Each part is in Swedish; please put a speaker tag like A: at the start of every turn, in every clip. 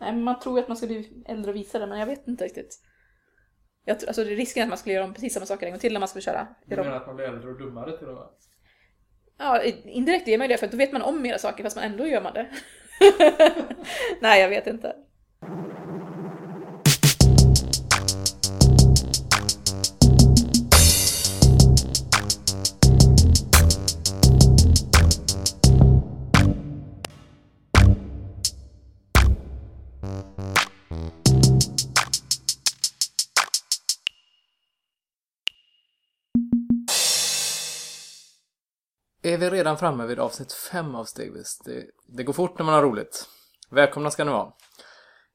A: Nej, men man tror ju att man ska bli äldre och visare, men jag vet inte riktigt. Jag, tror- alltså det är risken att man skulle göra om precis samma saker en gång till när man ska köra.
B: Du menar att man blir äldre och dummare till och med?
A: Ja, indirekt ger man ju det för då vet man om mera saker fast man ändå gör man det. Nej, jag vet inte.
B: Är vi redan framme vid avsnitt 5 av Stegvis? Det, det går fort när man har roligt. Välkomna ska ni vara.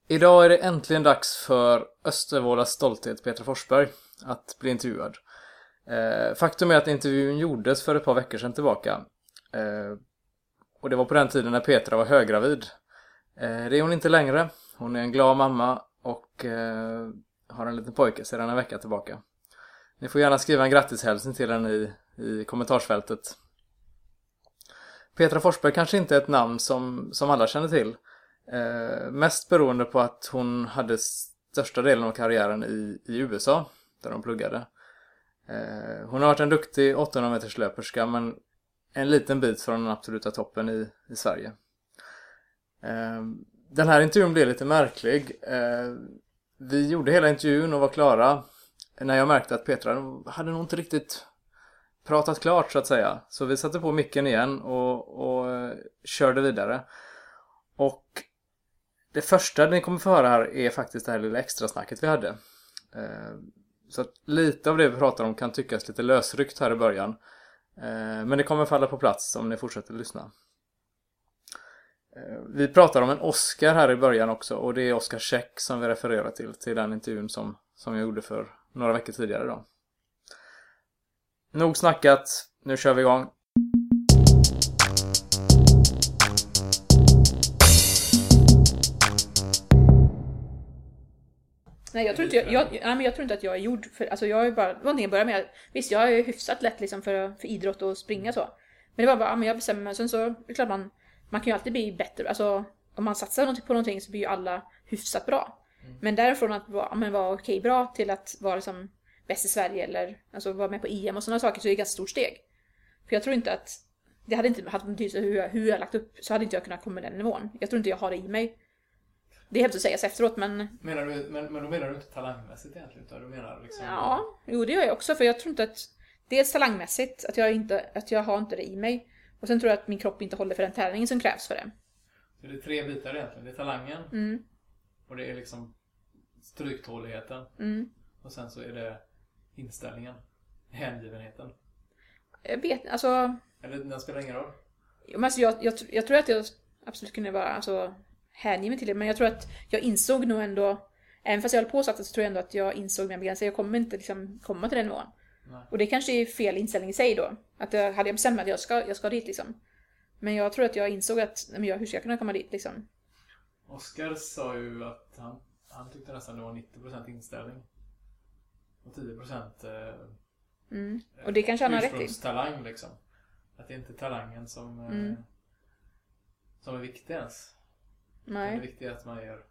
B: Idag är det äntligen dags för Östervålas stolthet Petra Forsberg att bli intervjuad. Eh, faktum är att intervjun gjordes för ett par veckor sedan tillbaka. Eh, och det var på den tiden när Petra var höggravid. Eh, det är hon inte längre. Hon är en glad mamma och eh, har en liten pojke sedan en vecka tillbaka. Ni får gärna skriva en grattishälsning till henne i, i kommentarsfältet. Petra Forsberg kanske inte är ett namn som, som alla känner till. Eh, mest beroende på att hon hade största delen av karriären i, i USA, där hon pluggade. Eh, hon har varit en duktig 800 meters löperska men en liten bit från den absoluta toppen i, i Sverige. Eh, den här intervjun blev lite märklig. Eh, vi gjorde hela intervjun och var klara när jag märkte att Petra hade nog inte riktigt pratat klart så att säga. Så vi satte på micken igen och, och eh, körde vidare. Och det första ni kommer få höra här är faktiskt det här lilla extrasnacket vi hade. Eh, så att lite av det vi pratar om kan tyckas lite lösryckt här i början. Eh, men det kommer falla på plats om ni fortsätter lyssna. Vi pratar om en Oscar här i början också och det är Oscar Check som vi refererar till, till den intervjun som, som jag gjorde för några veckor tidigare då. Nog snackat, nu kör vi igång.
A: Nej, jag tror inte, jag, jag, nej, men jag tror inte att jag är gjord för, alltså jag är bara, det var någonting jag började med. Visst, jag är hyfsat lätt liksom för, för idrott och springa så. Men det var bara, ja, men jag bestämmer mig. Sen så, det är klart man, man kan ju alltid bli bättre. Alltså, om man satsar på någonting så blir ju alla hyfsat bra. Men därifrån att vara, ja, men vara okej bra till att vara liksom bäst i Sverige eller alltså vara med på EM och sådana saker så är det ett ganska stort steg. För jag tror inte att, det hade inte haft betydelse hur jag, hur jag lagt upp, så hade inte jag kunnat komma den nivån. Jag tror inte jag har det i mig. Det är hemskt att säga så efteråt men
B: Menar du, men, men då menar du inte talangmässigt egentligen utan du menar liksom...
A: Ja, jo det gör jag också för jag tror inte att Dels talangmässigt, att jag, inte, att jag har inte det i mig. Och sen tror jag att min kropp inte håller för den tävlingen som krävs för det.
B: Så det är tre bitar egentligen. Det är talangen
A: Mm,
B: och det är liksom stryktåligheten
A: mm.
B: och sen så är det inställningen. Hängivenheten.
A: Jag vet alltså,
B: Eller den spelar ingen roll.
A: men alltså jag, jag, jag tror att jag absolut kunde vara alltså, hängiven till det, men jag tror att jag insåg nog ändå, även fast jag höll på så, så tror jag ändå att jag insåg mina begränsningar. Jag kommer inte liksom komma till den nivån.
B: Nej.
A: Och det kanske är fel inställning i sig då. Att jag, hade jag bestämt mig att jag ska, jag ska dit liksom. Men jag tror att jag insåg att, men jag, hur ska jag kunna komma dit liksom?
B: Oskar sa ju att han, han tyckte nästan det var 90% inställning. Och 10% eh,
A: Mm. Och det kanske han har rätt i.
B: ursprungstalang liksom. Att det är inte talangen som, eh,
A: Mm.
B: som är viktig ens. Det är
A: Nej.
B: viktigt att man gör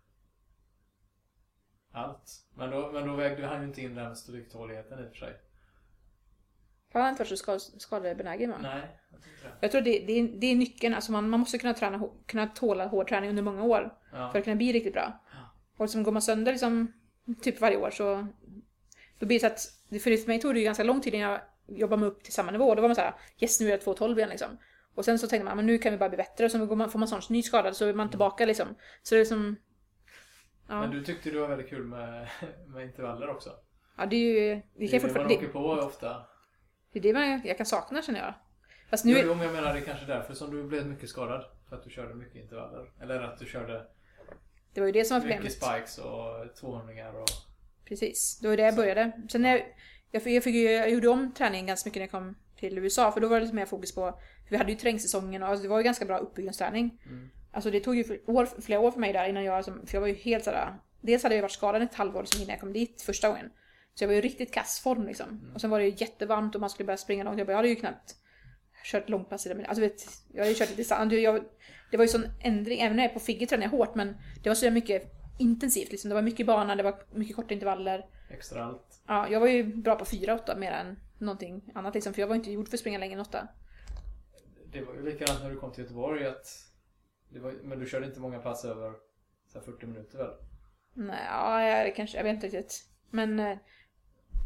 B: allt. Men då, men då vägde han ju inte in det med stryktåligheten i och för sig.
A: Har han inte varit så ska- skadebenägen va?
B: Nej, jag tror inte det.
A: Jag tror det, det, är, det är nyckeln. Alltså man, man måste kunna, träna, kunna tåla hård träning under många år
B: Ja.
A: för att kunna bli riktigt bra. Och liksom går man sönder liksom, typ varje år så då blir det så att, för mig tog det ju ganska lång tid innan jag jobbade mig upp till samma nivå. Då var man såhär, yes nu är jag 2,12 igen liksom. Och sen så tänkte man, men nu kan vi bara bli bättre. Och sen går man, får man sån ny skada så är man tillbaka liksom. Så det är som... Ja,
B: Men du tyckte det var väldigt kul med, med intervaller också.
A: ja det är ju... Det
B: Det
A: kan
B: är det man åker
A: Det,
B: på ofta.
A: det är det man, jag kan sakna känner jag. Fast
B: Nu...
A: nu...
B: Jo, om jag menar det är kanske därför som du blev mycket skadad. För att du körde mycket intervaller. Eller att du körde
A: Det var ju det som var
B: mycket
A: problemet.
B: spikes och 200 och...
A: Precis, det var det jag började. Sen när jag, jag, fick, jag, fick, jag gjorde om träningen ganska mycket när jag kom till USA, för då var det lite mer fokus på, vi hade ju terrängsäsongen och alltså, det var ju ganska bra uppbyggnadsträning.
B: Mm.
A: Alltså det tog ju år, flera år för mig där innan jag, som, för jag var ju helt sådär, dels hade jag varit skadad ett halvår innan jag kom dit första gången. Så jag var ju riktigt kass form liksom. Och sen var det ju jättevarmt och man skulle börja springa långt. Jag, bara, jag hade ju knappt kört långpass i det. Alltså vet, jag har ju kört lite. Jag, det var ju sån ändring, även när jag är på Figge tränar jag hårt men det var så mycket intensivt liksom. Det var mycket bana, det var mycket korta intervaller.
B: Extra allt.
A: Ja, jag var ju bra på 4-8 mer än någonting annat liksom. För jag var inte gjord för att springa längre än 8.
B: Det var ju likadant när du kom till Göteborg att... Var, men du körde inte många pass över så här 40 minuter väl?
A: Nej, ja, det kanske, jag vet inte riktigt. Men eh,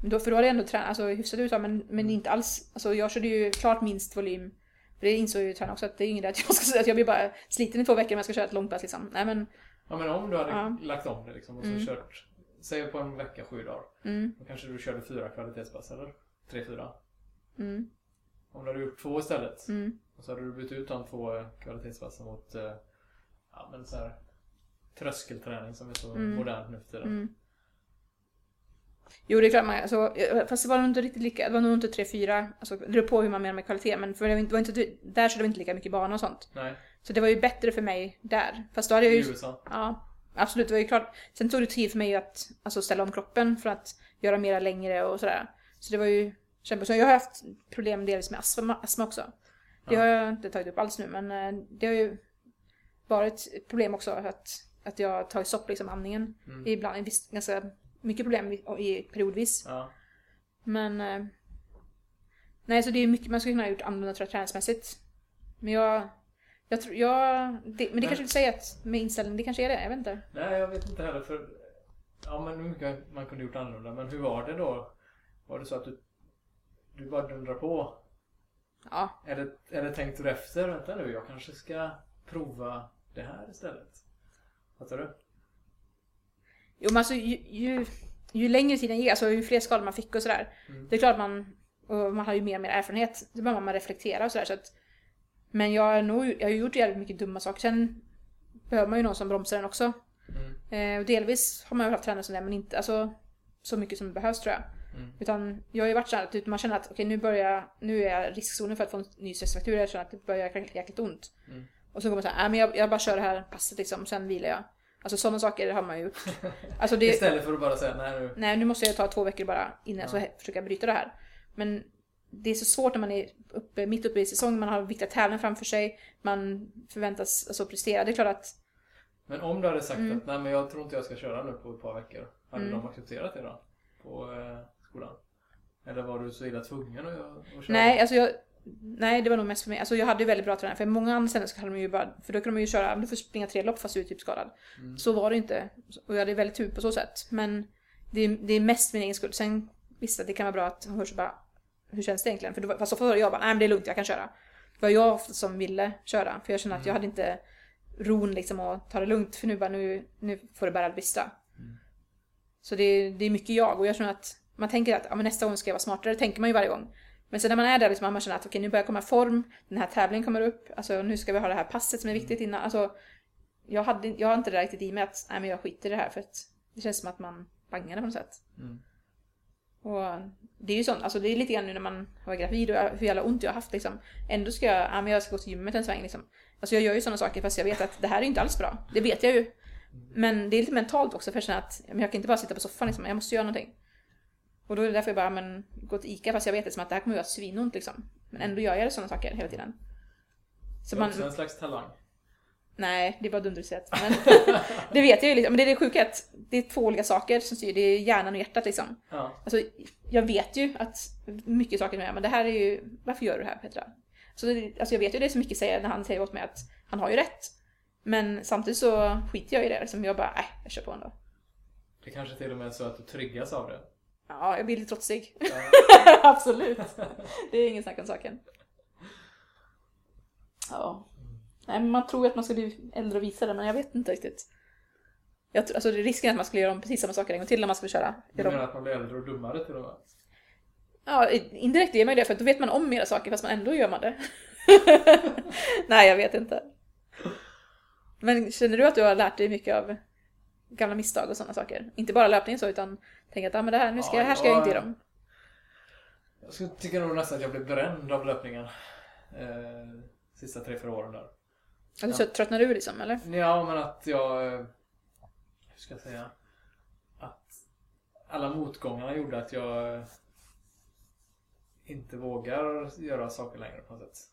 A: då, för då hade jag ändå tränat, alltså hyfsat USA men, men inte alls. Alltså jag körde ju klart minst volym. För det insåg ju tränaren också att det är inget att jag ska säga att jag blir bara sliten i två veckor om jag ska köra ett långpass liksom. Nej men.
B: Ja men om du hade
A: Ja.
B: lagt om det liksom och så
A: Mm.
B: kört, säg på en vecka, sju dagar.
A: Mm,
B: Då kanske du körde fyra kvalitetspass eller? Tre, fyra.
A: mm,
B: Om du hade gjort två istället.
A: mm.
B: Och så hade du bytt ut de två eh, kvalitetspassen mot eh, ja, men så här, tröskelträning som är så
A: Mm.
B: modernt nu för tiden.
A: Mm. Jo det är klart man, alltså, fast det var nog inte riktigt lika, det var nog inte 3-4, alltså det beror på hur man menar med kvalitet men för det var inte, det var inte, där körde vi inte lika mycket bana och sånt.
B: Nej,
A: Så det var ju bättre för mig där. Fast då hade jag
B: i
A: ju,
B: USA.
A: ja absolut det var ju klart. Sen tog det tid för mig att alltså, ställa om kroppen för att göra mera längre och sådär. Så det var ju kämpa. Så jag har haft problem delvis med astma, astma också. Det har jag inte tagit upp alls nu men eh, det har ju varit ett problem också att, att jag har tagit stopp liksom andningen.
B: Mm.
A: Ibland, visst, ganska mycket problem i, i periodvis.
B: Ja.
A: Men... Eh, nej, så det är mycket man skulle kunna ha gjort annorlunda tror jag träningsmässigt. Men jag... Jag tror, jag... Det, men det kanske vill säga att med inställning, det kanske är det, jag vet inte.
B: Nej, jag vet inte heller för... Ja, men hur mycket man kunde gjort annorlunda. Men hur var det då? Var det så att du... Du bara dundrar på?
A: Ja,
B: Eller, eller tänkte du efter? Vänta nu, jag kanske ska prova det här istället. Fattar du?
A: jo men alltså ju, ju, ju längre tiden gick, alltså ju fler skador man fick och sådär.
B: Mm.
A: Det är klart man, och man har ju mer och mer erfarenhet. Det behöver man reflektera och sådär så att... Men jag har nog, jag har gjort jävligt mycket dumma saker. Sen behöver man ju någon som bromsar en också.
B: Mm.
A: Eh, delvis har man ju haft tränare som det, men inte alltså, så mycket som behövs tror jag.
B: Mm.
A: Utan jag har ju varit så att typ, man känner att okej nu börjar nu är jag riskzonen för att få en ny stressfraktur. Jag känner att det börjar jäkligt, jäkligt ont.
B: Mm.
A: Och så går man såhär, nej men jag, jag bara kör det här passet liksom, sen vilar jag. Alltså sådana saker har man ju gjort. Alltså det,
B: Istället för att bara säga nej nu.
A: nej nu måste jag ta två veckor bara innan
B: Ja.
A: så försöka bryta det här. Men det är så svårt när man är uppe, mitt uppe i säsong, man har viktiga tävlingar framför sig, man förväntas alltså prestera. Det är klart att
B: Men om du hade sagt
A: Mm.
B: att nej men jag tror inte jag ska köra nu på ett par veckor. Hade
A: Mm.
B: de accepterat det då? På eh, skolan? Eller var du så illa tvungen att, att köra?
A: Nej, alltså jag... Nej, det var nog mest för mig. Alltså jag hade ju väldigt bra tränare. För många andra ställen så hade de ju bara... För då kunde man ju köra... Du får springa tre lopp fast du är typ skadad.
B: Mm.
A: Så var det inte. Och jag hade väldigt tur på så sätt. Men det är, det är mest min egen skull. Sen visst att det kan vara bra att hon hörs och bara... Hur känns det egentligen? För då, var- fast så det jag bara, nej men det är lugnt, jag kan köra. Det var jag som ville köra. För jag kände att jag hade inte ron liksom att ta det lugnt. För nu bara, nu, nu får det bära eller brista. Så det, är- det är mycket jag. Och jag känner att man tänker att ja, men nästa gång ska jag vara smartare. Det tänker man ju varje gång. Men sen när man är där liksom, man känner att okej nu börjar jag komma i form, den här tävlingen kommer upp, alltså nu ska vi ha det här passet som är viktigt innan. Alltså, jag, hade, jag har inte det där riktigt i mig att nej men jag skiter i det här för att det känns som att man bangar det på något sätt.
B: Mm.
A: Och det är ju sånt, alltså det är lite grann nu när man var gravid och hur jävla ont jag har haft liksom. Ändå ska jag, ja men jag ska gå till gymmet en sväng liksom. Alltså jag gör ju sådana saker fast jag vet att det här är inte alls bra. Det vet jag ju. Men det är lite mentalt också för jag känner att men jag kan inte bara sitta på soffan liksom, jag måste göra någonting. Och då är det därför jag bara, men gå till ICA fast jag vet liksom att det här kommer att göra svinont liksom. Men ändå gör jag sådana saker hela tiden. Så
B: Det är
A: man,
B: också en slags talang.
A: Nej, det är bara dumdrisigt. Men det vet jag ju liksom. Men det är det sjuka att det är två olika saker som styr. Det är hjärnan och hjärtat liksom.
B: Ja.
A: Alltså, jag vet ju att mycket saker med men det här är ju, varför gör du det här Petra? Så det, alltså jag vet ju det så mycket säger när han säger åt mig att han har ju rätt. Men samtidigt så skiter jag i det liksom. Jag bara, äh, jag kör på ändå.
B: Det kanske till och med är så att du triggas av det.
A: Ja, jag blir lite trotsig.
B: Ja.
A: Absolut. Det är ingen snack om saken. Ja. Nej, man tror ju att man ska bli äldre och visare, men jag vet inte riktigt. Jag tror, alltså det är risken att man skulle göra om precis samma saker en gång till när man skulle köra.
B: Du menar att man blir äldre och dummare till och med?
A: Ja, indirekt är man ju det för då vet man om mera saker fast man ändå gör man det. Nej, jag vet inte. Men känner du att du har lärt dig mycket av gamla misstag och sådana saker? Inte bara löpning så utan tänk att ah, men det här, nu ska,
B: Ja,
A: här ska jag
B: ja.
A: inte göra om.
B: Jag skulle tycka nog nästan att jag blev bränd av löpningen. Eh, sista tre, fyra åren där.
A: Ja. Du så tröttnar du liksom, eller?
B: Ja, men att jag... eh, Hur ska jag säga? Att alla motgångarna gjorde att jag eh, inte vågar göra saker längre på något sätt.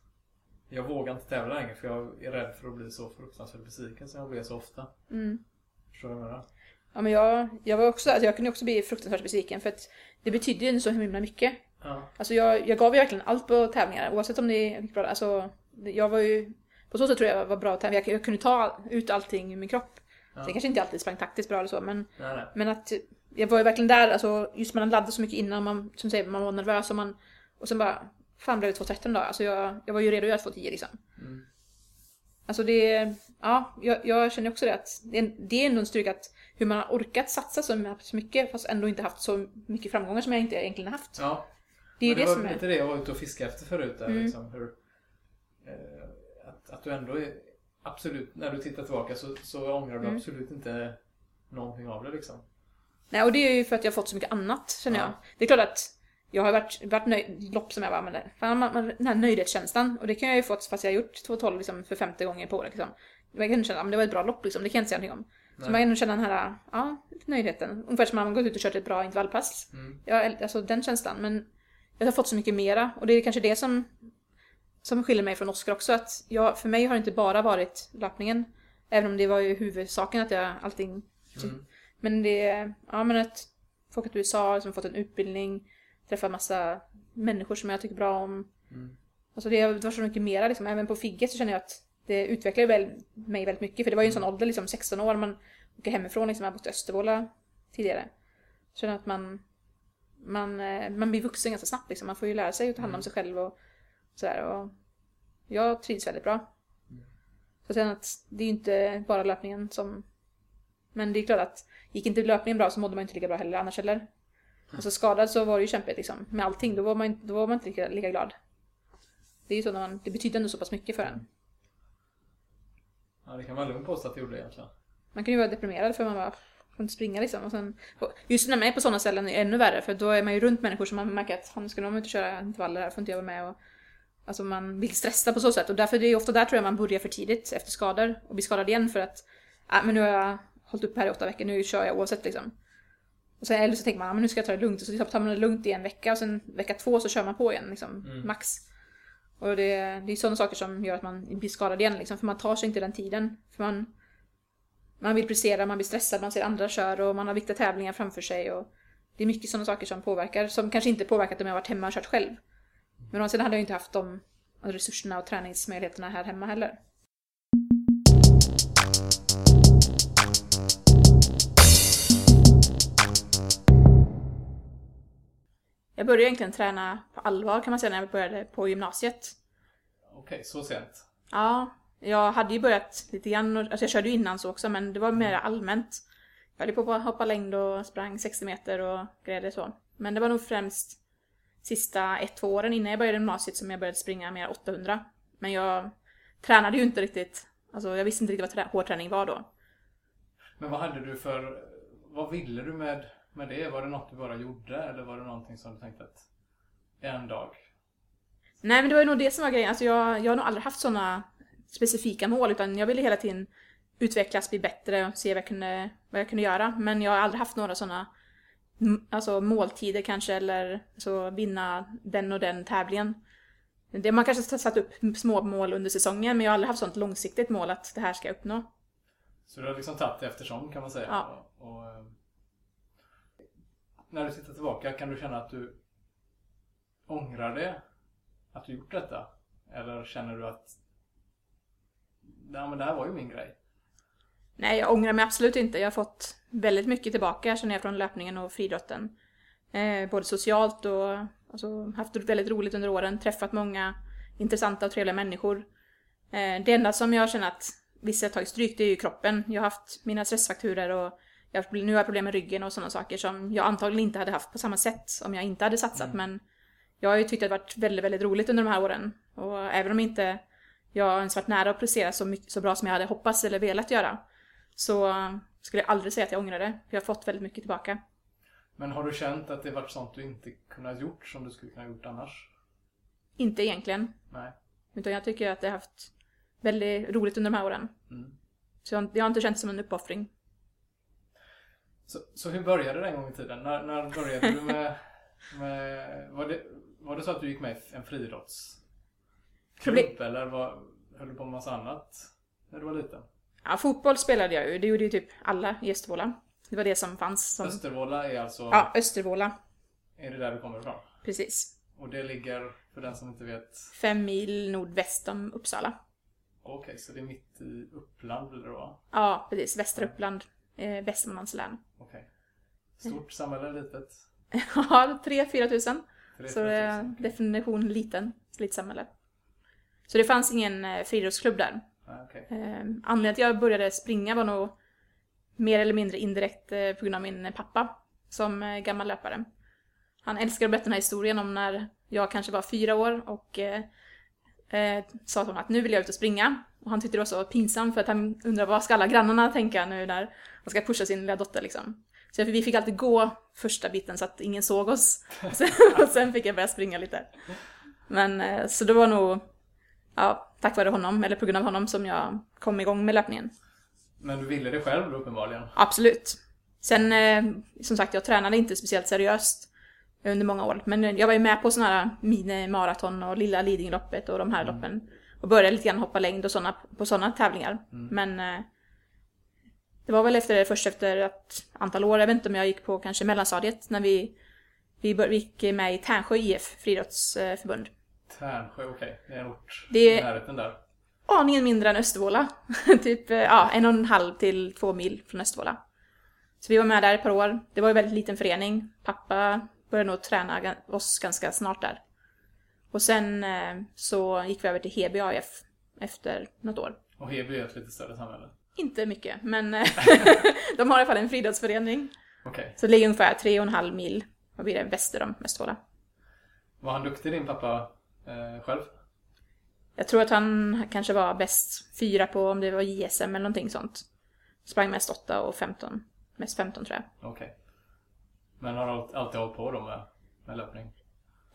B: jag vågar inte tävla längre för jag är rädd för att bli så fruktansvärt besviken som jag blir så ofta.
A: Mm.
B: Förstår du vad jag menar?
A: Ja, men jag, jag var också, alltså jag kunde också bli fruktansvärt besviken för att det betydde ju så himla mycket.
B: Ja.
A: Alltså jag, jag gav ju verkligen allt på tävlingar oavsett om det gick bra. Alltså, jag var ju, på så sätt tror jag jag var bra att tävla. Jag, jag kunde ta ut allting i min kropp.
B: Ja.
A: Sen kanske inte alltid sprang taktiskt bra eller så men,
B: Nej, nej.
A: men att jag var ju verkligen där, alltså just man laddade så mycket innan man, som säger, man var nervös och man, och sen bara, fan blev det 2.13 då? Alltså jag, jag var ju redo att få 10 liksom.
B: Mm.
A: Alltså det, ja, jag, jag känner också det att det är, det är ändå en styrka att hur man har orkat satsa så så mycket fast ändå inte haft så mycket framgångar som jag inte egentligen haft.
B: Ja.
A: Det är ju
B: Men
A: det,
B: var
A: som är...
B: lite det jag var ute och fiskade efter förut. Där,
A: Mm.
B: liksom, hur, eh, att, du ändå är absolut, när du tittar tillbaka så, så ångrar du
A: Mm.
B: absolut inte någonting av det liksom.
A: Nej, och det är ju för att jag har fått så mycket annat känner
B: Ja.
A: jag. Det är klart att jag har varit, varit nöjd, lopp som jag bara, men det, fan, man, man, den här nöjdhetskänslan, och det kan jag ju fått fast jag har gjort 2.12 liksom, för femte gången på året. Liksom. Jag kan känna att det var ett bra lopp, liksom. det kan jag inte säga någonting om. Så
B: Nej.
A: man kan ändå känna den här, ja, nöjdheten. Ungefär som när man gått ut och kört ett bra intervallpass.
B: Mm.
A: Jag, alltså den känslan, men jag har fått så mycket mera och det är kanske det som, som skiljer mig från Oskar också. Att jag, för mig har det inte bara varit löpningen, även om det var ju huvudsaken att jag allting
B: Mm.
A: men det, ja men att åka till USA, som fått en utbildning, träffa massa människor som jag tycker bra om.
B: Mm.
A: Alltså det, var så mycket mera liksom. Även på Figget så känner jag att det utvecklar väl mig väldigt mycket. För det var ju en sån ålder, liksom 16 år, man åker hemifrån liksom. Jag har bott i Östervåla tidigare. Så känner att man, man, eh, man blir vuxen ganska snabbt liksom. Man får ju lära sig att ta hand om
B: Mm.
A: sig själv och sådär. Och jag trivs väldigt bra.
B: Mm.
A: Så känner att det är ju inte bara löpningen som... Men det är klart att gick inte löpningen bra så mådde man inte lika bra heller annars heller. Alltså skadad så var det ju kämpigt liksom. Med allting, då var man, då var man inte lika, lika glad. Det är ju så när man, det betyder ändå så pass mycket för en.
B: Ja, det kan man lugnt påstå att det gjorde egentligen.
A: Man kan ju vara deprimerad för man bara får inte springa liksom. Och sen, och just när man är på sådana ställen är det ännu värre för då är man ju runt människor som man märker att han ska de inte köra intervaller här, får inte jag vara med och Alltså man blir stressad på så sätt och därför det är ofta där tror jag man börjar för tidigt efter skador och blir skadad igen för att ah, men nu har jag hållit upp här i åtta veckor, nu kör jag oavsett liksom. Och sen, eller så tänker man, ah, men nu ska jag ta det lugnt och så tar man det lugnt i en vecka och sen vecka två så kör man på igen liksom,
B: Mm.
A: max. Och det, det är sådana saker som gör att man blir skadad igen liksom, för man tar sig inte den tiden. För man, man vill prestera, man blir stressad, man ser andra kör och man har viktiga tävlingar framför sig. Och det är mycket sådana saker som påverkar, som kanske inte påverkat om jag varit hemma och kört själv. Men å andra sidan hade jag inte haft de resurserna och träningsmöjligheterna här hemma heller. Jag började egentligen träna på allvar kan man säga när jag började på gymnasiet.
B: Okej, så sent.
A: Ja, jag hade ju börjat lite grann, alltså jag körde ju innan så också men det var mer allmänt. Jag höll på att hoppa längd och sprang 60 meter och grejer så. Men det var nog främst sista ett, två åren innan jag började gymnasiet som jag började springa mer 800. Men jag tränade ju inte riktigt, alltså jag visste inte riktigt vad trä- hårdträning var då.
B: Men vad hade du för... Vad ville du med, med det? Var det något du bara gjorde? Eller var det någonting som du tänkte att en dag?
A: Nej men det var ju nog det som var grejen, alltså jag, jag har nog aldrig haft sådana specifika mål utan jag ville hela tiden utvecklas, bli bättre och se vad jag kunde, vad jag kunde göra. Men jag har aldrig haft några sådana alltså måltider kanske eller så vinna den och den tävlingen. Det, man kanske har satt upp små mål under säsongen men jag har aldrig haft sånt långsiktigt mål att det här ska jag uppnå.
B: Så du har liksom tagit det eftersom kan man säga.
A: Ja.
B: Och, och, eh, när du tittar tillbaka, kan du känna att du ångrar det? Att du gjort detta? Eller känner du att Nej men det här var ju min grej.
A: Nej, jag ångrar mig absolut inte. Jag har fått väldigt mycket tillbaka känner jag från löpningen och friidrotten. Eh, både socialt och alltså, haft väldigt roligt under åren, träffat många intressanta och trevliga människor. Eh, det enda som jag känner att vissa tagit stryk, det är ju kroppen. Jag har haft mina stressfakturer och jag har, nu har jag problem med ryggen och sådana saker som jag antagligen inte hade haft på samma sätt om jag inte hade satsat.
B: Mm.
A: Men jag har ju tyckt att det varit väldigt, väldigt roligt under de här åren. Och även om inte jag ens varit nära att prestera så, mycket, så bra som jag hade hoppats eller velat göra så skulle jag aldrig säga att jag ångrar det. För jag har fått väldigt mycket tillbaka.
B: Men har du känt att det varit sånt du inte kunnat gjort som du skulle kunna gjort annars?
A: Inte egentligen.
B: Nej.
A: Utan jag tycker att jag har haft väldigt roligt under de här åren.
B: Mm.
A: Så jag, jag har inte känt det som en uppoffring.
B: Så, så hur började det en gång i tiden? När, när började du med... med var, det, var det så att du gick med i en friidrotts...
A: Problem-
B: klubb eller var, höll du på med massa annat när du var liten?
A: Ja, fotboll spelade jag ju. Det gjorde ju typ alla i Östervåla. Det var det som fanns. Som...
B: Östervåla är alltså,
A: Ja, Östervåla.
B: är det där du kommer ifrån?
A: Precis.
B: Och det ligger, för den som inte vet,
A: Fem mil nordväst om Uppsala.
B: okej, så det är mitt i Uppland blir det då? va?
A: Ja, precis. Västra Uppland. Eh, Västmanlands län.
B: Okej. Stort samhälle, litet?
A: Ja, 3-4 tusen.
B: Tre,
A: Så
B: tusen.
A: definition liten. Litet samhälle. Så det fanns ingen eh, friidrottsklubb där.
B: Nej, okej.
A: Eh, anledningen till att jag började springa var nog mer eller mindre indirekt eh, på grund av min pappa som eh, gammal löpare. Han älskar att berätta den här historien om när jag kanske var fyra år och eh, eh, sa till honom att nu vill jag ut och springa. Och han tyckte det var så pinsamt för att han undrade vad ska alla grannarna tänka nu när han ska pusha sin lilla dotter liksom. Så vi fick alltid gå första biten så att ingen såg oss. Och sen, och sen fick jag börja springa lite. Men eh, så det var nog ja, tack vare honom, eller på grund av honom, som jag kom igång med löpningen.
B: Men du ville det själv då uppenbarligen?
A: Absolut. Sen, eh, som sagt, jag tränade inte speciellt seriöst under många år. Men jag var ju med på sådana här mini-maraton och lilla Lidingöloppet och de här loppen. Och började lite grann hoppa längd och såna, på sådana tävlingar. Men eh, det var väl efter, först efter ett antal år, jag vet inte om jag gick på kanske mellanstadiet, när vi, vi, vi gick med i Tärnsjö IF, friidrottsförbund.
B: Tärnsjö, okej. Det är en ort
A: Det-
B: i närheten där.
A: aningen mindre än Östervåla. typ eh, ja, en och en halv till två mil från Östervåla. Så vi var med där ett par år. Det var ju en väldigt liten förening. Pappa började nog träna oss ganska snart där. Och sen eh, så gick vi över till Heby AIF efter något år.
B: Och Heby är ett lite större samhälle.
A: Inte mycket, men eh, de har i alla fall en friidrottsförening.
B: Okej.
A: Så det ligger ungefär tre och en halv mil, vad blir det, väster om Östervåla.
B: Var han duktig din pappa eh, själv?
A: Jag tror att han kanske var bäst fyra på om det var JSM eller någonting sånt. Sprang mest 8 och 15. Mest 15 tror jag.
B: Okej. Men har du alltid hållit på då med, med löpning?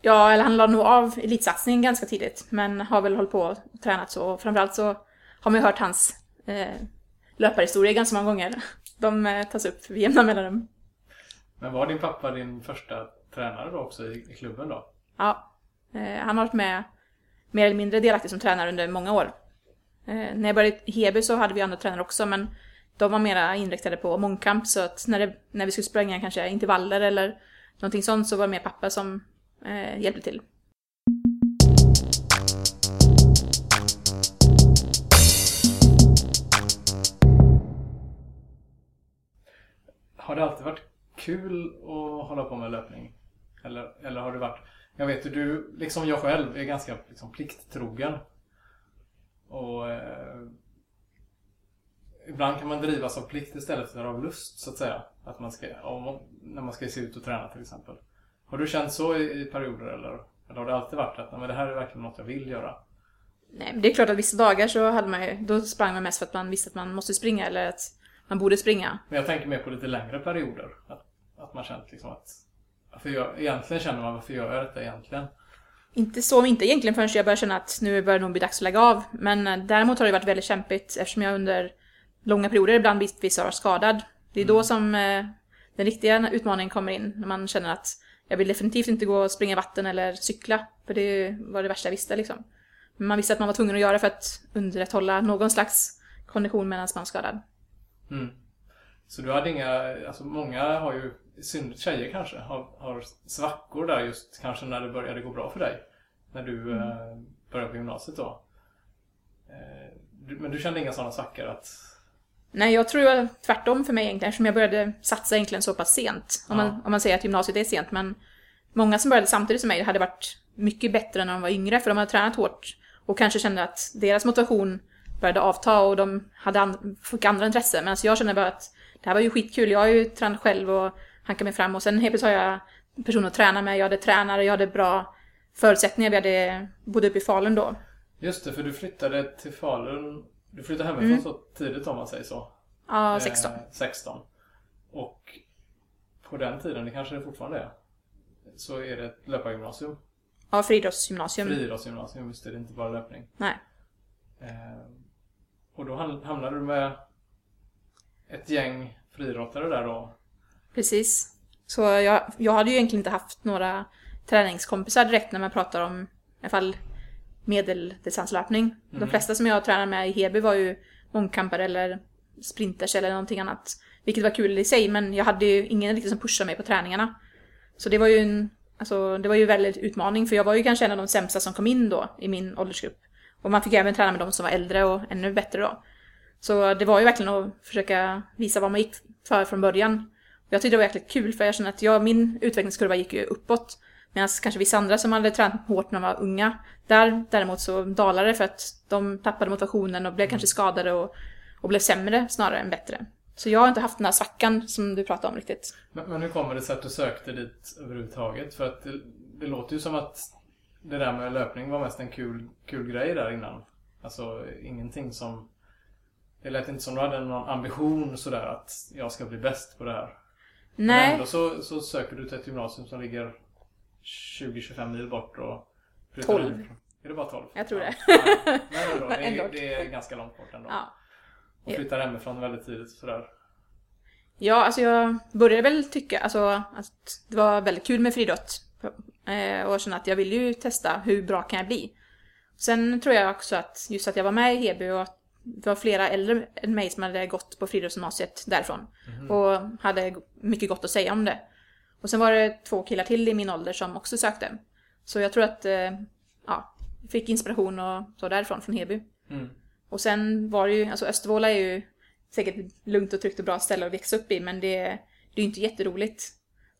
A: Ja, eller han la nog av elitsatsningen ganska tidigt. Men har väl hållit på och tränat så. Och framförallt så har man ju hört hans eh, löparhistorier ganska många gånger. De eh, tas upp vid jämna mellanrum.
B: Men var din pappa din första tränare då också i, i klubben då?
A: Ja, Eh, han har varit med mer eller mindre delaktig som tränare under många år. Eh, när jag började i Heby så hade vi andra tränare också, men de var mera inriktade på mångkamp, så att när, det, när vi skulle spränga kanske intervaller eller någonting sånt så var det mer pappa som eh, hjälpte till.
B: Har det alltid varit kul att hålla på med löpning? Eller, eller har det varit... Jag vet att du, liksom jag själv, är ganska liksom, plikttrogen. Och eh, ibland kan man drivas av plikt istället för av lust, så att säga. Att man ska, om, när man ska se ut och träna till exempel. Har du känt så i, i perioder eller? Eller har det alltid varit att "Nej, men det här är verkligen något jag vill göra?
A: Nej, men det är klart att vissa dagar så hade man ju, då sprang man mest för att man visste att man måste springa eller att man borde springa.
B: Men jag tänker mer på lite längre perioder. Att, att man känt liksom att... Varför jag, egentligen känner man varför gör jag detta egentligen?
A: Inte så, inte egentligen förrän jag börjar känna att nu börjar det nog bli dags att lägga av. Men eh, däremot har det varit väldigt kämpigt eftersom jag under långa perioder ibland bitvis har varit skadad. Det är då som eh, den riktiga utmaningen kommer in. När man känner att jag vill definitivt inte gå och springa vatten eller cykla. För det var det värsta jag visste liksom. Men man visste att man var tvungen att göra för att underhålla någon slags kondition medan man var skadad.
B: Mm. Så du hade inga, alltså många har ju, synnerhet tjejer kanske, har, har svackor där just kanske när det började gå bra för dig. När du eh, började på gymnasiet då. Eh, du, men du kände inga sådana svackor att...
A: Nej, jag tror jag tvärtom för mig egentligen, eftersom jag började satsa egentligen så pass sent. Om,
B: Ja.
A: man, om man säger att gymnasiet är sent, men många som började samtidigt som mig hade varit mycket bättre när de var yngre, för de hade tränat hårt och kanske kände att deras motivation började avta och de hade and- fick andra intressen. Men jag kände bara att det här var ju skitkul, jag har ju tränat själv och hankat mig fram och sen helt plötsligt har jag personer att träna med, jag hade tränare, jag hade bra förutsättningar, vi hade, bodde uppe i Falun då.
B: Just det, för du flyttade till Falun. Du flyttade hemifrån så tidigt om man säger så.
A: Ja, 16.
B: Eh, 16. Och på den tiden, det kanske det fortfarande är, så är det ett löpargymnasium.
A: Ja, friidrottsgymnasium.
B: Friidrottsgymnasium, just det, det är inte bara löpning.
A: Nej.
B: Eh, och då ham- hamnade du med ett gäng friidrottare där då.
A: Precis. Så jag, jag hade ju egentligen inte haft några träningskompisar direkt när man pratar om, i alla fall medeldistanslöpning. De flesta som jag tränade med i Heby var ju mångkampare eller sprinters eller någonting annat. Vilket var kul i sig, men jag hade ju ingen riktigt som pushade mig på träningarna. Så det var ju en, alltså, det var ju väldigt utmaning, för jag var ju kanske en av de sämsta som kom in då i min åldersgrupp. Och man fick även träna med de som var äldre och ännu bättre då. Så det var ju verkligen att försöka visa vad man gick för från början. Jag tyckte det var jäkligt kul, för jag kände att jag, min utvecklingskurva gick ju uppåt. Medan kanske vissa andra som hade tränat hårt när de var unga, där däremot så dalade det för att de tappade motivationen och blev kanske skadade och, och blev sämre snarare än bättre. Så jag har inte haft den här svackan som du pratade om riktigt.
B: Men, men hur kommer det sig att du sökte dit överhuvudtaget? För att det, det låter ju som att det där med löpning var mest en kul, kul grej där innan. Alltså ingenting som... Det lät inte som du hade någon ambition sådär att jag ska bli bäst på det här. Men
A: Nej,
B: ändå så, så söker du till ett gymnasium som ligger 20-25 mil bort och flyttar
A: 12.
B: hemifrån. Är det bara 12?
A: Jag tror det.
B: Ja. Men ändå, det, är, det är ganska långt bort ändå.
A: ja.
B: Och flyttar hemifrån väldigt tidigt sådär.
A: Ja, alltså jag började väl tycka alltså, att det var väldigt kul med friidrott. Eh, och känna att jag ville ju testa hur bra kan jag bli. Sen tror jag också att just att jag var med i Heby och att det var flera äldre än mig som hade gått på friidrottsgymnasiet därifrån. Och hade mycket gott att säga om det. Och sen var det två killar till i min ålder som också sökte. Så jag tror att, eh, ja, fick inspiration och så därifrån, från Heby.
B: Mm.
A: Och sen var det ju, alltså Östervåla är ju säkert lugnt och tryggt och bra ställe att växa upp i, men det, det är ju inte jätteroligt.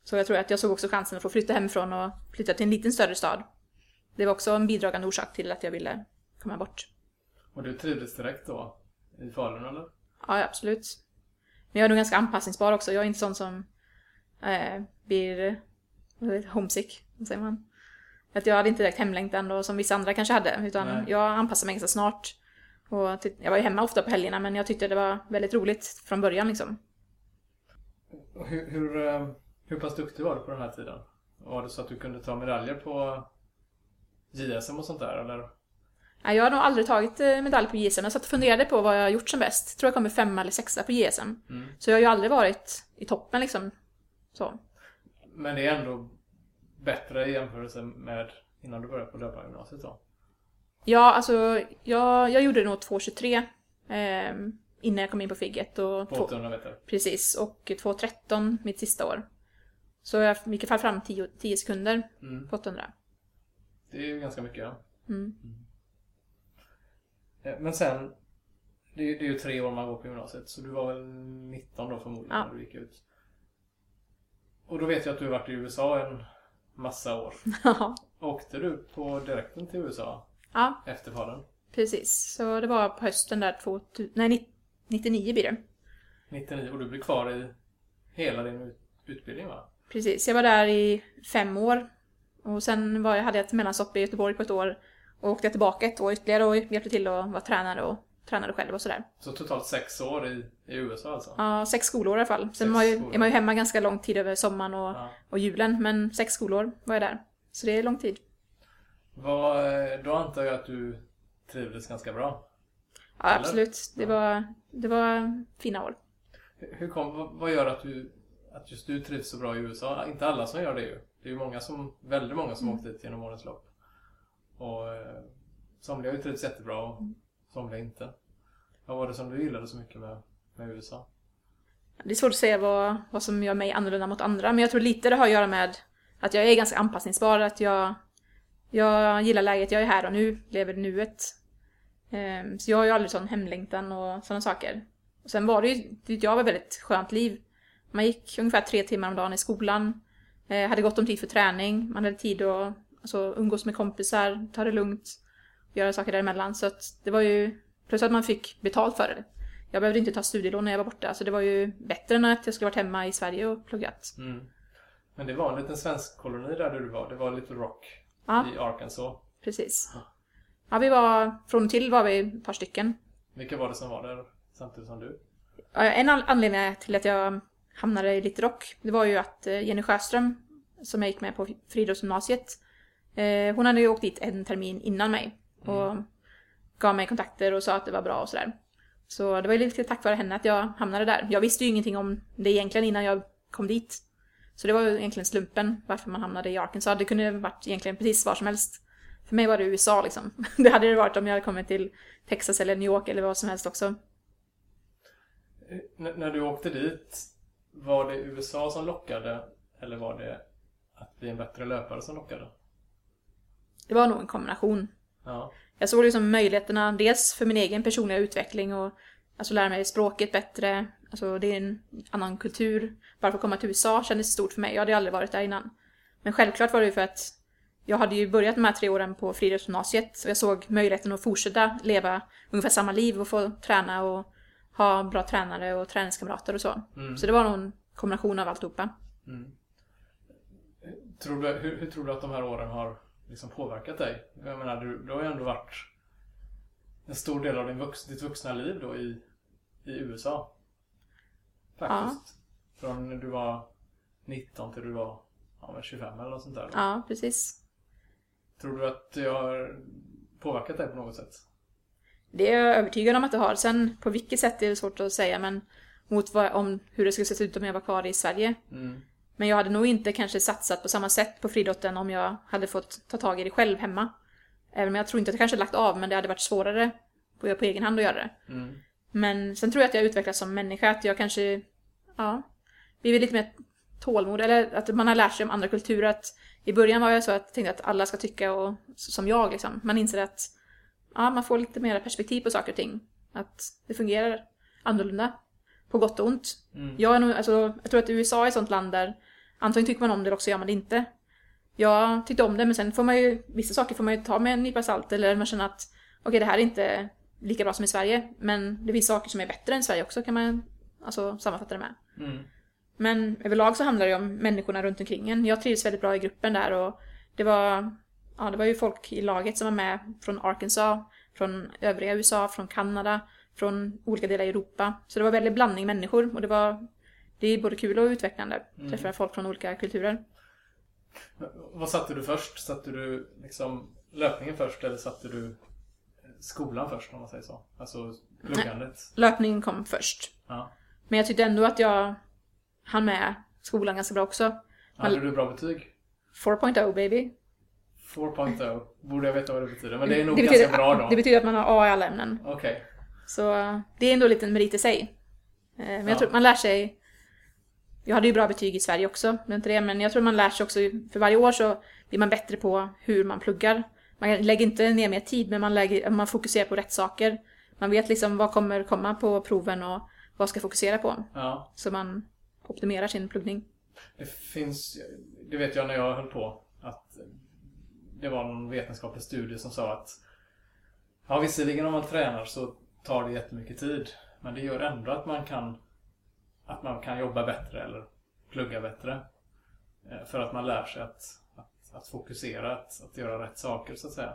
A: Så jag tror att jag såg också chansen att få flytta hemifrån och flytta till en liten större stad. Det var också en bidragande orsak till att jag ville komma bort.
B: Och du trivdes direkt då? I Falun eller?
A: Ja, absolut. Men jag är nog ganska anpassningsbar också. Jag är inte sån som eh, blir homesick, vad säger man? Att jag hade inte direkt hemlängtan och som vissa andra kanske hade, utan
B: Nej.
A: jag anpassade mig ganska snart. Och jag var ju hemma ofta på helgerna, men jag tyckte det var väldigt roligt från början liksom.
B: Hur, hur, eh, hur pass duktig var du på den här tiden? Var det så att du kunde ta medaljer på JSM och sånt där eller?
A: Nej, Jag har nog aldrig tagit eh, medalj på JSM. Jag satt och funderade på vad jag har gjort som bäst. Tror jag kommer femma eller sexa på JSM.
B: Mm.
A: Så jag har ju aldrig varit i toppen liksom. Så.
B: Men det är ändå bättre i jämförelse med innan du började på löpargymnasiet då?
A: Ja, alltså jag, jag gjorde nog 2.23 eh, innan jag kom in på Figget. Och
B: På
A: två-
B: 800 meter?
A: Precis, och 2.13 mitt sista år. Så jag gick i alla fall fram 10, 10 sekunder
B: Mm.
A: på 800.
B: Det är ju ganska mycket ja.
A: Mm.
B: Eh, Men sen, det är, det är ju tre år man går på gymnasiet så du var väl 19 då förmodligen
A: Ja.
B: när du gick ut. Och då vet jag att du har varit i USA en massa år.
A: Ja.
B: Åkte du på direkten till USA
A: ja,
B: efter Falun?
A: precis. Så det var på hösten där 2000, nej, 90 99 blir det.
B: 99 och du blev kvar i hela din ut- utbildning va?
A: Precis, jag var där i fem år. Och sen var jag, hade jag ett mellanstopp i Göteborg på ett år. Och åkte jag tillbaka ett år ytterligare och hjälpte till att vara tränare och tränade själv och sådär.
B: Så totalt sex år i, i USA alltså?
A: Ja, sex skolår i alla fall. Sen var ju, är man ju hemma ganska lång tid över sommaren och,
B: Ja.
A: och julen. Men sex skolår var jag där. Så det är lång tid.
B: Vad, eh, då antar jag att du trivdes ganska bra?
A: Ja,
B: Eller?
A: absolut. Det var, det var fina år.
B: Hur kom, vad, vad gör att du att just du trivs så bra i USA? Inte alla som gör det ju. Det är ju många som, väldigt många som åkt dit genom årens lopp. Och eh, somliga trivts jättebra och somliga inte. Vad var det som du gillade så mycket med, med USA?
A: Det är svårt att säga vad, vad som gör mig annorlunda mot andra, men jag tror lite det har att göra med att jag är ganska anpassningsbar, att jag, jag gillar läget, jag är här och nu, lever nuet. Ehm, Så jag har ju aldrig sån hemlängtan och sådana saker. Och sen var det ju, tyckte jag var ett väldigt skönt liv. Man gick ungefär tre timmar om dagen i skolan, eh, hade gott om tid för träning, man hade tid att alltså, umgås med kompisar, ta det lugnt, göra saker däremellan. Så att det var ju, plus att man fick betalt för det. Jag behövde inte ta studielån när jag var borta, så det var ju bättre än att jag skulle varit hemma i Sverige och pluggat.
B: Mm. Men det var en liten svensk koloni där du var. Det var Little Rock
A: Ja,
B: i Arkansas.
A: precis. Ja, vi var, från och till var vi ett par stycken.
B: Vilka var det som var där samtidigt som du?
A: Ja, En an- anledning till att jag hamnade i Little Rock, det var ju att eh, Jenny Sjöström, som jag gick med på friidrottsgymnasiet, eh, hon hade ju åkt dit en termin innan mig. Och gav mig kontakter och sa att det var bra och sådär. Så det var ju lite tack vare henne att jag hamnade där. Jag visste ju ingenting om det egentligen innan jag kom dit. Så det var ju egentligen slumpen varför man hamnade i Arkansas. Det kunde varit egentligen precis var som helst. För mig var det USA liksom. Det hade det varit om jag hade kommit till Texas eller New York eller vad som helst också.
B: N- när du åkte dit, var det USA som lockade eller var det att bli en bättre löpare som lockade?
A: Det var nog en kombination.
B: Ja.
A: Jag såg liksom möjligheterna dels för min egen personliga utveckling och alltså lära mig språket bättre. Alltså det är en annan kultur. Bara för att komma till USA kändes stort för mig. Jag hade aldrig varit där innan. Men självklart var det ju för att jag hade ju börjat de här tre åren på friidrottsgymnasiet och jag såg möjligheten att fortsätta leva ungefär samma liv och få träna och ha bra tränare och träningskamrater och så.
B: Mm.
A: Så det var nog en kombination av alltihopa.
B: Mm. Tror du, hur, hur tror du att de här åren har liksom påverkat dig? Jag menar, du, du har ju ändå varit en stor del av din vux, ditt vuxna liv då i, i USA. Faktiskt. Från när du var 19 till du var ja, men 25 eller något sånt där. Då.
A: Ja, precis.
B: Tror du att det har påverkat dig på något sätt?
A: Det är jag övertygad om att det har. Sen på vilket sätt är det svårt att säga, men mot vad, om hur det skulle se ut om jag var kvar i Sverige.
B: Mm.
A: Men jag hade nog inte kanske satsat på samma sätt på friidrotten om jag hade fått ta tag i det själv hemma. Även om jag tror inte att jag kanske lagt av, men det hade varit svårare på, på egen hand att göra det.
B: Mm.
A: Men sen tror jag att jag utvecklats som människa, att jag kanske, ja, blivit lite mer tålmodig, eller att man har lärt sig om andra kulturer. Att I början var jag så att jag tänkte att alla ska tycka och, som jag liksom. Man inser att ja, man får lite mer perspektiv på saker och ting. Att det fungerar annorlunda. På gott och ont.
B: Mm.
A: Jag, är nog, alltså, jag tror att USA är ett sånt land där antingen tycker man om det eller också gör man det inte. Jag tyckte om det men sen får man ju, vissa saker får man ju ta med en nypa salt eller man känner att okej det här är inte lika bra som i Sverige men det finns saker som är bättre än Sverige också kan man alltså, sammanfatta det med.
B: Mm.
A: Men överlag så handlar det om människorna runt omkring en. Jag trivs väldigt bra i gruppen där och det var, ja, det var ju folk i laget som var med från Arkansas, från övriga USA, från Kanada, från olika delar i Europa. Så det var väldigt blandning människor och det var det är både kul och utvecklande.
B: Mm.
A: Träffa folk från olika kulturer.
B: Vad satte du först? Satte du liksom löpningen först eller satte du skolan först om man säger så? Alltså pluggandet?
A: Löpning kom först.
B: Ja.
A: Men jag tyckte ändå att jag hann med skolan ganska bra också.
B: Hade du bra betyg?
A: 4.0 baby.
B: 4.0. Borde jag veta vad det betyder. Men det är nog
A: det
B: ganska
A: betyder,
B: bra då.
A: Det betyder att man har A i alla ämnen.
B: Okej.
A: Så det är ändå en liten merit i sig. Eh, Men jag
B: Ja.
A: tror att man lär sig... Jag hade ju bra betyg i Sverige också, är inte det, men jag tror man lär sig också, för varje år så blir man bättre på hur man pluggar. Man lägger inte ner mer tid, men man, lägger, man fokuserar på rätt saker. Man vet liksom vad kommer komma på proven och vad ska fokusera på.
B: Ja.
A: Så man optimerar sin pluggning.
B: Det finns, det vet jag när jag höll på, att det var någon vetenskaplig studie som sa att ja, visserligen om man tränar så tar det jättemycket tid, men det gör ändå att man kan att man kan jobba bättre eller plugga bättre. Eh, För att man lär sig att, att, att fokusera, att, att göra rätt saker så att säga.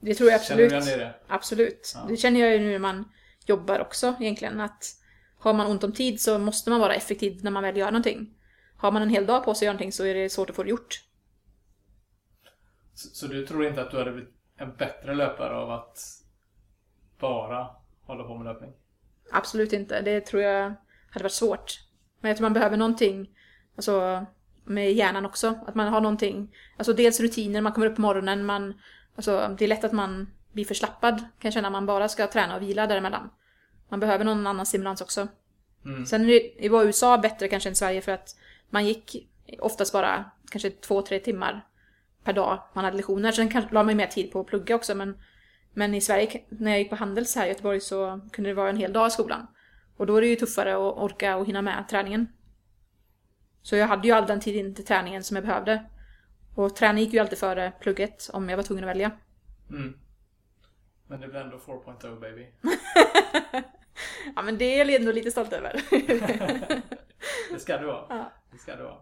A: Det tror jag
B: Känner
A: absolut.
B: du igen det? i det?
A: Absolut.
B: Ja.
A: Det känner jag ju nu när man jobbar också egentligen. Att har man ont om tid så måste man vara effektiv när man väl gör någonting. Har man en hel dag på sig att göra någonting så är det svårt att få det gjort.
B: Så, så du tror inte att du hade blivit en bättre löpare av att bara hålla på med löpning?
A: Absolut inte. Det tror jag hade varit svårt. Men jag tror man behöver någonting alltså, med hjärnan också. Att man har någonting. Alltså dels rutiner, man kommer upp på morgonen, man... Alltså det är lätt att man blir förslappad. Kan jag känna, man bara ska träna och vila däremellan. Man behöver någon annan stimulans också.
B: Mm.
A: Sen var USA bättre kanske än Sverige för att man gick oftast bara kanske två, tre timmar per dag man hade lektioner. Sen la man ju mer tid på att plugga också men, men i Sverige, när jag gick på Handels här i Göteborg så kunde det vara en hel dag i skolan. Och då är det ju tuffare att orka och hinna med träningen. Så jag hade ju all den tiden till träningen som jag behövde. Och träning gick ju alltid före plugget om jag var tvungen att välja.
B: Mm. Men det blir ändå 4.0 baby.
A: Ja men det är jag ändå lite stolt över.
B: Det ska du vara.
A: Ja.
B: Det ska du vara.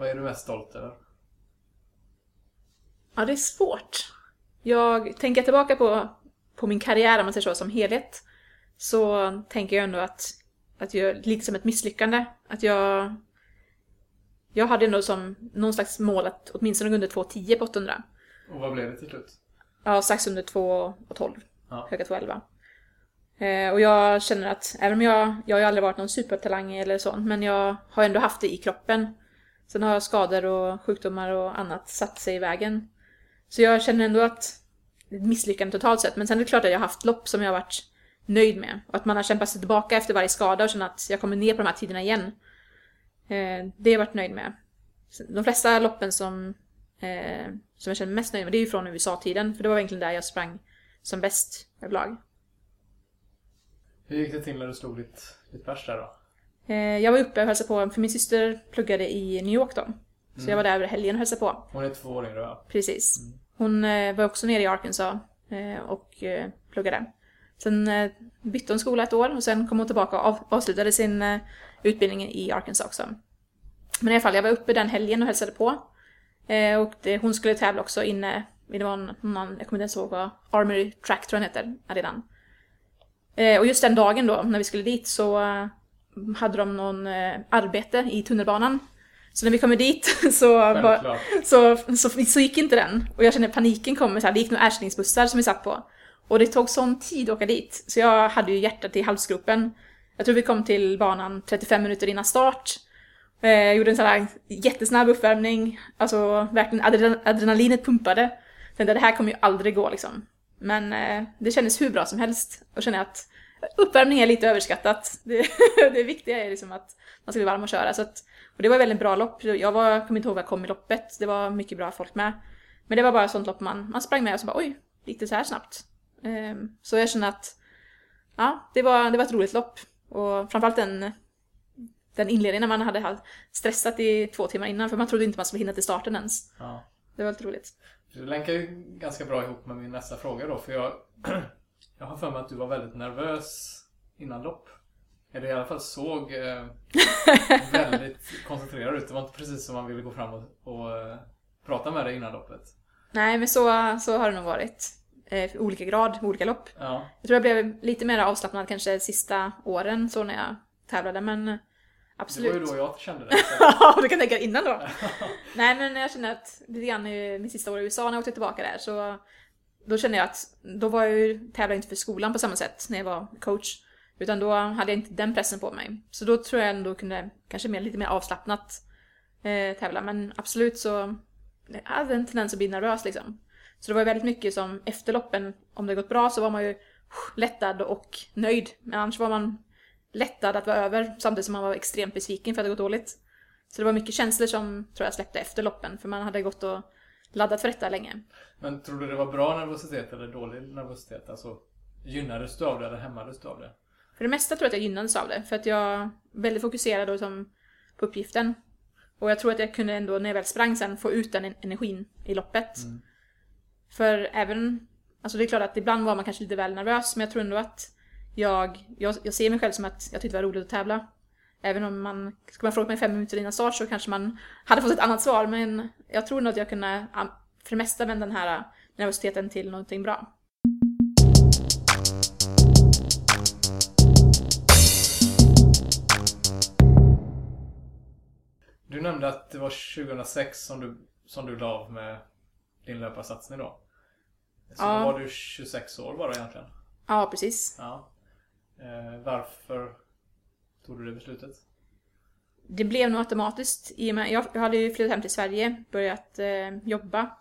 B: Vad är du mest stolt över?
A: Ja, det är svårt. Jag tänker tillbaka på, på min karriär, om man säger så, som helhet. Så tänker jag ändå att, att jag lite som ett misslyckande. Att jag... Jag hade ändå som någon slags mål att åtminstone gå under 2.10 på 800.
B: Och vad blev det till slut?
A: Ja, strax under 2 och 12.
B: Ja.
A: Höga 2.11. Eh, och jag känner att, även om jag, jag har aldrig varit någon supertalang eller sånt, men jag har ändå haft det i kroppen. Sen har skador och sjukdomar och annat satt sig i vägen. Så jag känner ändå att det är ett misslyckande totalt sett. Men sen är det klart att jag har haft lopp som jag har varit nöjd med. Och att man har kämpat sig tillbaka efter varje skada och känner att jag kommer ner på de här tiderna igen. Eh, det har jag varit nöjd med. De flesta loppen som, eh, som jag känner mest nöjd med, det är ju från USA-tiden. För det var egentligen där jag sprang som bäst överlag.
B: Hur gick det till när du slog ditt, ditt pers där då?
A: Eh, jag var uppe och hälsade på, för min syster pluggade i New York då. Så jag var där över helgen och hälsade på.
B: Hon är två år yngre va?
A: Precis. Hon eh, var också nere i Arkansas eh, och pluggade. Sen bytte hon skola ett år och sen kom hon tillbaka och av, avslutade sin utbildning i Arkansas också. Men i alla fall, jag var uppe den helgen och hälsade på. Och det, hon skulle tävla också inne, det var någon, någon jag kommer inte ens ihåg vad, Armory Track tror jag den heter, arenan. Eh, och just den dagen då, när vi skulle dit, så hade de någon eh, arbete i tunnelbanan. Så när vi kommer dit så, bara, så, så, så gick inte den. Och jag kände paniken kommer, så här, det gick några ersättningsbussar som vi satt på. Och det tog sån tid att åka dit, så jag hade ju hjärtat i halsgropen. Jag tror vi kom till banan 35 minuter innan start. Eh, gjorde en sån här jättesnabb uppvärmning, alltså verkligen adren- adrenalinet pumpade. Tänkte det här kommer ju aldrig gå liksom. Men eh, det kändes hur bra som helst. Och kände att uppvärmning är lite överskattat. Det, det viktiga är liksom att man ska bli varm och köra. Så att, och det var väldigt bra lopp. Jag var, kommer inte ihåg vad jag kom i loppet. Det var mycket bra folk med. Men det var bara ett sånt lopp man, man sprang med och så bara oj, gick det så här snabbt? Ehm, så jag känner att ja, det var, det var ett roligt lopp. Och framförallt den, den inledningen när man hade stressat i två timmar innan för man trodde inte man skulle hinna till starten ens.
B: Ja.
A: Det var lite roligt.
B: Det länkar ju ganska bra ihop med min nästa fråga då, för jag, jag har för mig att du var väldigt nervös innan lopp. Eller i alla fall såg eh, väldigt koncentrerad ut. Det var inte precis som man ville gå fram och, och eh, prata med dig innan loppet.
A: Nej, men så, så har det nog varit. Eh, olika grad, olika lopp.
B: Ja,
A: Jag tror jag blev lite mer avslappnad kanske sista åren så när jag tävlade, men
B: det
A: absolut.
B: var ju då jag kände det.
A: Ja, du kan tänka dig innan då. Nej, men jag känner att lite grann i min sista år i USA när jag åkte tillbaka där så då kände jag att då var jag ju, tävlade jag inte för skolan på samma sätt när jag var coach. Utan då hade jag inte den pressen på mig. Så då tror jag ändå kunde kanske mer, lite mer avslappnat eh, tävla. Men absolut så jag hade en tendens att bli nervös liksom. Så det var väldigt mycket som efter loppen, om det gått bra så var man ju lättad och nöjd. Men annars var man lättad att vara över samtidigt som man var extremt besviken för att det gått dåligt. Så det var mycket känslor som tror jag släppte efter loppen för man hade gått och laddat för detta länge.
B: Men tror du det var bra nervositet eller dålig nervositet? Alltså, gynnades du av det eller hämmades du av det?
A: För det mesta tror jag att jag gynnades av det för att jag är väldigt fokuserad då som på uppgiften. Och jag tror att jag kunde ändå när jag väl sprang sen få ut den en- energin i loppet.
B: Mm.
A: För även, alltså det är klart att ibland var man kanske lite väl nervös men jag tror ändå att jag, jag, jag ser mig själv som att jag tyckte det var roligt att tävla. Även om man, skulle man frågat mig fem minuter innan start så kanske man hade fått ett annat svar men jag tror nog att jag kunde för det mesta vända den här nervositeten till någonting bra.
B: Du nämnde att det var 2006 som du, som du la av med din löparsatsning då. Så
A: Ja.
B: då var du 26 år bara egentligen.
A: Ja, precis.
B: Ja. Eh, varför tog du det beslutet?
A: Det blev nog automatiskt i och med, jag, jag hade ju flyttat hem till Sverige, börjat eh, jobba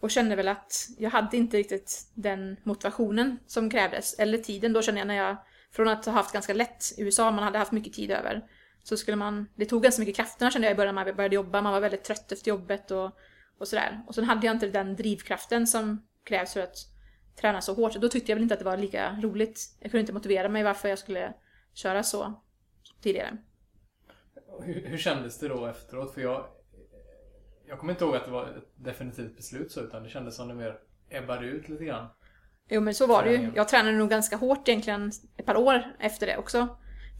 A: och kände väl att jag hade inte riktigt den motivationen som krävdes, eller tiden då kände jag när jag, från att ha haft ganska lätt i USA, man hade haft mycket tid över, så skulle man, det tog ganska mycket krafterna kände jag i början när man började jobba, man var väldigt trött efter jobbet och, och sådär. Och sen hade jag inte den drivkraften som krävs för att träna så hårt, då tyckte jag väl inte att det var lika roligt. Jag kunde inte motivera mig varför jag skulle köra så tidigare.
B: Hur, hur kändes det då efteråt? För jag, jag kommer inte ihåg att det var ett definitivt beslut så, utan det kändes som det mer ebbade ut lite grann.
A: Jo men så var det ju. Jag tränade nog ganska hårt egentligen ett par år efter det också.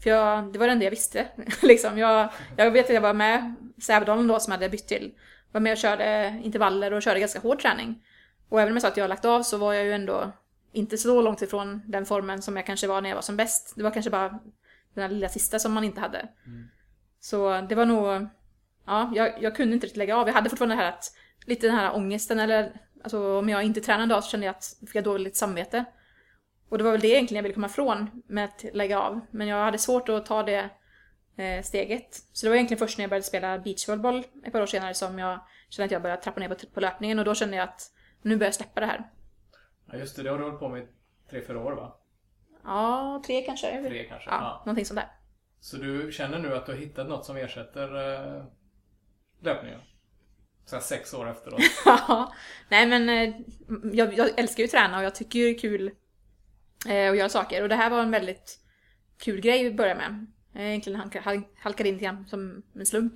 A: För jag, det var det enda jag visste. liksom, jag, jag vet att jag var med Sävedalen då som hade bytt till. Var med och körde intervaller och körde ganska hård träning. Och även om jag sa att jag har lagt av så var jag ju ändå inte så långt ifrån den formen som jag kanske var när jag var som bäst. Det var kanske bara den här lilla sista som man inte hade.
B: Mm.
A: Så det var nog... Ja, jag, jag kunde inte riktigt lägga av. Jag hade fortfarande det här att, lite den här ångesten eller... Alltså om jag inte tränade en dag så kände jag att fick jag dåligt samvete. Och det var väl det egentligen jag ville komma ifrån med att lägga av. Men jag hade svårt att ta det eh, steget. Så det var egentligen först när jag började spela beachvolleyboll ett par år senare som jag kände att jag började trappa ner på, på löpningen och då kände jag att nu börjar jag släppa det här.
B: Ja, just det. Det har du hållit på med i tre, fyra år va?
A: Ja, tre kanske.
B: Tre kanske?
A: Ja,
B: Ja.
A: någonting sånt där.
B: Så du känner nu att du har hittat något som ersätter eh, löpningen? Så sex år efteråt.
A: Ja, nej men eh, jag, jag älskar ju att träna och jag tycker ju det är kul eh, att göra saker. Och det här var en väldigt kul grej att börja med. Jag egentligen halka- hal- halkade in lite som en slump.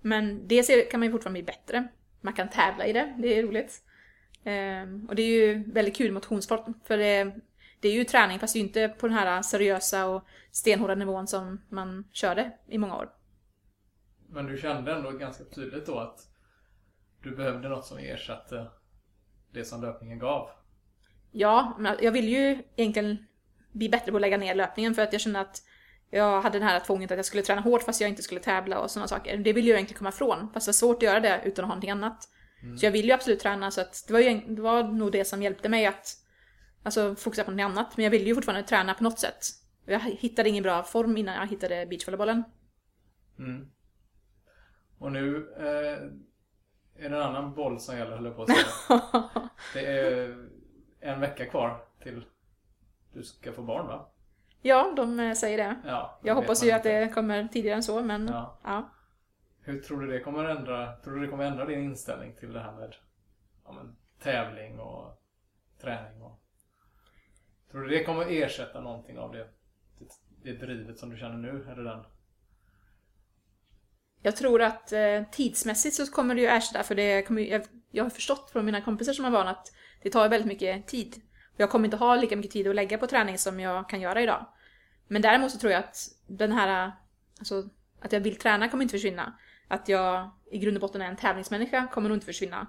A: Men det kan man ju fortfarande bli bättre. Man kan tävla i det, det är roligt. Ehm, och det är ju väldigt kul motionssport. För det, det är ju träning fast det är ju inte på den här seriösa och stenhårda nivån som man körde i många år.
B: Men du kände ändå ganska tydligt då att du behövde något som ersatte det som löpningen gav.
A: Ja, men jag vill ju egentligen bli bättre på att lägga ner löpningen för att jag kände att jag hade den här tvånget att jag skulle träna hårt fast jag inte skulle tävla och sådana saker. Det vill jag egentligen komma ifrån, fast det var svårt att göra det utan att ha någonting annat. Så jag vill ju absolut träna så att det var, ju, det var nog det som hjälpte mig att alltså, fokusera på någonting annat. Men jag ville ju fortfarande träna på något sätt. Jag hittade ingen bra form innan jag hittade beachvolleybollen.
B: Mm. Och nu eh, är det en annan boll som gäller, höll jag på att säga. Det är en vecka kvar till du ska få barn va?
A: ja, de eh, säger det.
B: Ja,
A: Jag hoppas ju att
B: inte.
A: det kommer tidigare än så, men
B: Ja.
A: ja.
B: Hur tror du det kommer ändra, tror du det kommer ändra din inställning till det här med ja, men, tävling och träning? Och, tror du det kommer ersätta någonting av det, det, det drivet som du känner nu? Eller den?
A: Jag tror att eh, tidsmässigt så kommer det ju ersätta, för det kommer, jag, jag har förstått från mina kompisar som har barn att det tar väldigt mycket tid. Jag kommer inte ha lika mycket tid att lägga på träning som jag kan göra idag. Men däremot så tror jag att den här, alltså att jag vill träna kommer inte försvinna. Att jag i grund och botten är en tävlingsmänniska kommer nog inte försvinna.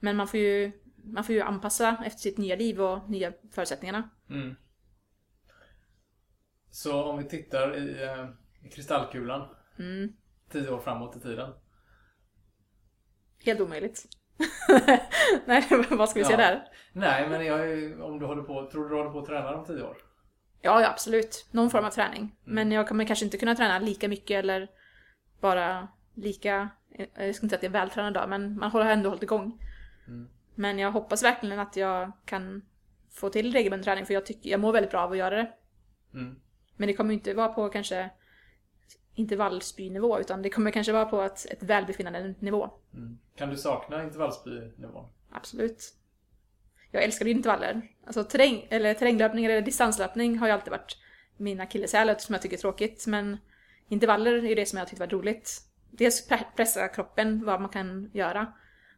A: Men man får ju, man får ju anpassa efter sitt nya liv och nya förutsättningarna.
B: Mm. Så om vi tittar i, eh, i kristallkulan
A: Mm.
B: tio år framåt i tiden.
A: Helt omöjligt. Nej, vad ska vi se
B: Ja.
A: där?
B: Nej, men jag, om du håller på, tror du du håller på att träna om tio år?
A: Ja, ja, absolut. Någon form av träning.
B: Mm.
A: Men jag kommer kanske inte kunna träna lika mycket eller bara lika... Jag ska inte säga att jag är vältränad idag, men man har ändå hållit igång.
B: Mm.
A: Men jag hoppas verkligen att jag kan få till regelbunden träning, för jag, tycker, jag mår väldigt bra av att göra det.
B: Mm.
A: Men det kommer ju inte vara på kanske intervallspynivå, utan det kommer kanske vara på ett, ett välbefinnande nivå.
B: Mm. Kan du sakna intervallspynivån?
A: Absolut. Jag älskar ju intervaller. Alltså terräng, eller terränglöpning eller distanslöpning har ju alltid varit min akilleshäl som jag tycker är tråkigt. Men intervaller är ju det som jag tycker varit roligt. Dels pre- pressa kroppen, vad man kan göra.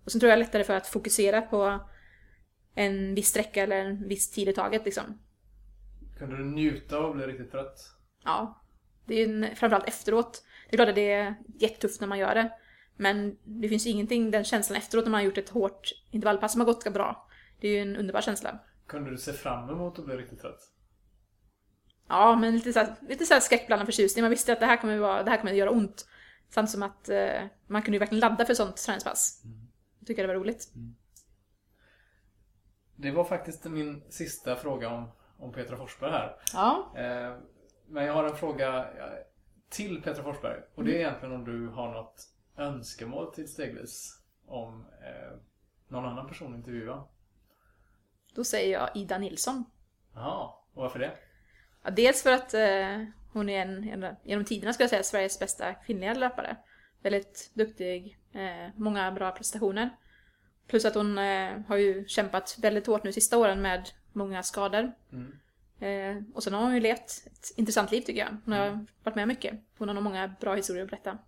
A: Och sen tror jag lättare för att fokusera på en viss sträcka eller en viss tid i taget liksom.
B: Kunde du njuta av att bli riktigt trött?
A: Ja. Det är ju en, framförallt efteråt. Det är klart att det är jättetufft när man gör det. Men det finns ju ingenting, den känslan efteråt när man har gjort ett hårt intervallpass som har gått ganska bra. Det är ju en underbar känsla.
B: Kunde du se fram emot att bli riktigt trött?
A: Ja, men lite såhär, lite såhär skräckblandad förtjusning. Man visste att det här kommer, vara, det här kommer göra ont. Samt som att eh, man kunde ju verkligen ladda för ett sånt träningspass. Jag tycker det var roligt.
B: Det var faktiskt min sista fråga om, om Petra Forsberg här.
A: Ja.
B: Eh, men jag har en fråga eh, till Petra Forsberg. Och det är egentligen om du har något önskemål till stegvis om eh, någon annan person att intervjua.
A: Då säger jag Ida Nilsson.
B: Jaha, och varför det?
A: Ja, dels för att eh, hon är en, en, genom tiderna skulle jag säga, Sveriges bästa kvinnliga löpare. Väldigt duktig, eh, många bra prestationer. Plus att hon eh, har ju kämpat väldigt hårt nu sista åren med många skador.
B: Mm.
A: Eh, och sen har hon ju levt ett intressant liv tycker jag. Hon har varit med mycket. Hon har nog många bra historier att berätta.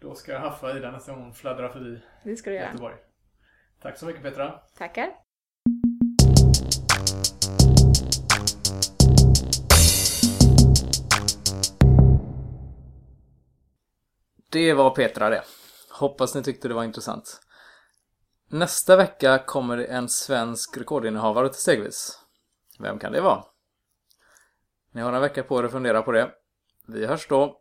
B: Då ska jag haffa Ida nästa gång hon fladdrar förbi
A: Det ska du göra.
B: Göteborg. Tack så mycket Petra.
A: Tackar.
B: Det var Petra det. Hoppas ni tyckte det var intressant. Nästa vecka kommer det en svensk rekordinnehavare till stegvis. Vem kan det vara? Ni har en vecka på er att fundera på det. Vi hörs då.